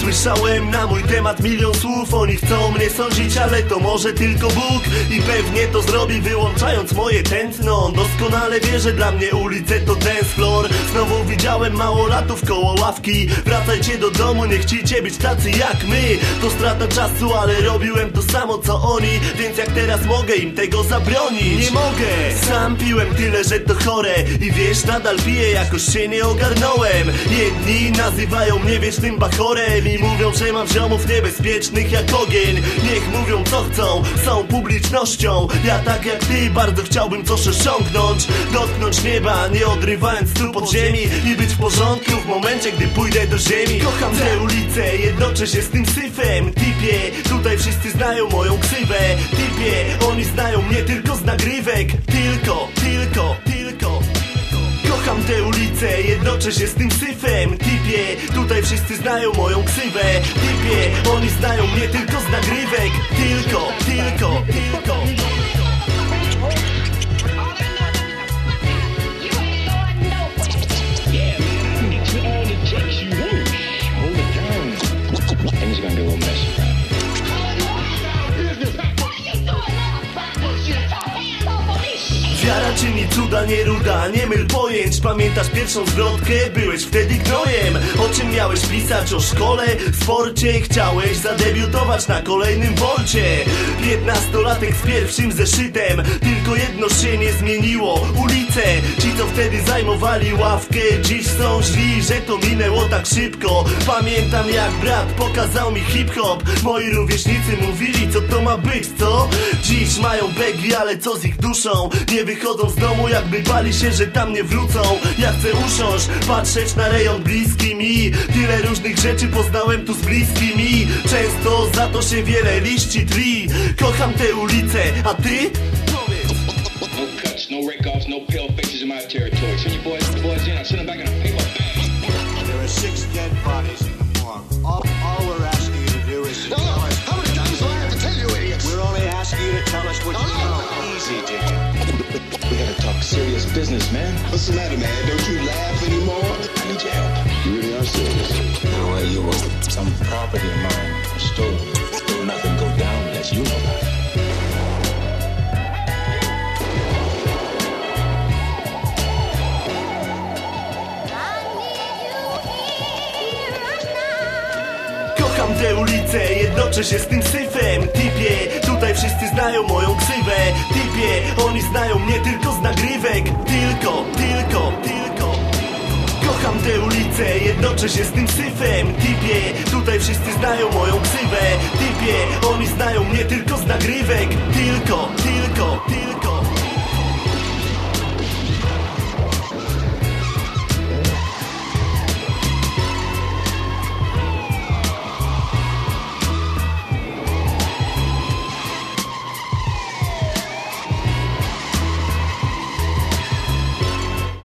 Słyszałem na mój temat milion słów. Oni chcą mnie sądzić, ale to może tylko Bóg. I pewnie to zrobi wyłączając moje tętno. On doskonale wie, że dla mnie ulice to dance floor Znowu widziałem małolatów koło ławki. Wracajcie do domu, nie chcicie być tacy jak my. To strata czasu, ale robiłem to samo co oni. Więc jak teraz mogę im tego zabronić? Nie mogę! Sam piłem tyle, że to chore. I wiesz, nadal piję, jakoś się nie ogarnąłem. Jedni nazywają mnie wiecznym bachorem I mówią, że mam ziomów niebezpiecznych jak ogień. Niech mówią co chcą, są publicznością. Ja tak jak ty bardzo chciałbym coś osiągnąć. Dotknąć nieba, nie odrywając stóp od ziemi. I być w porządku w momencie, gdy pójdę do ziemi. Kocham tę ulicę, jednoczę się z tym syfem. Typie, tutaj wszyscy znają moją ksywę. Typie, oni znają mnie tylko z nagrywek. Tylko, tylko, jednoczę się z tym syfem Typie, tutaj wszyscy znają moją ksywę Typie, oni znają mnie tylko z nagrywek. Tylko, tylko, tylko. Things are czyni cuda, nie ruda, nie myl pojęć Pamiętasz pierwszą zwrotkę? Byłeś wtedy gnojem O czym miałeś pisać? O szkole, sporcie Chciałeś zadebiutować na kolejnym wolcie Piętnastolatek z pierwszym zeszytem Tylko jedno się nie zmieniło Ulice, ci co wtedy zajmowali ławkę Dziś są źli, że to minęło tak szybko Pamiętam jak brat pokazał mi hip-hop Moi rówieśnicy mówili co to ma być, co? Dziś mają begi, ale co z ich duszą? Nie wychodzą z domu jakby bali się, że tam nie wrócą Ja chcę usiąść, patrzeć na rejon bliski mi Tyle różnych rzeczy poznałem tu z bliskimi Często za to się wiele liści tli Kocham tę ulicę, a ty? No cuts, no rake-offs, no pale faces in my territory. Send your boys, boys in. I send them back in business, man. What's the matter, man? Don't you laugh anymore? I need your help. You really are serious. The way you was some property of mine was stolen. Will nothing go down unless you know about it. Kocham tę ulicę, jednoczę się z tym syfem Typie, tutaj wszyscy znają moją ksywę Typie, oni znają mnie tylko z jednoczę się z tym syfem Typie, tutaj wszyscy znają moją ksywę Typie, oni znają mnie tylko z nagrywek Tylko, tylko,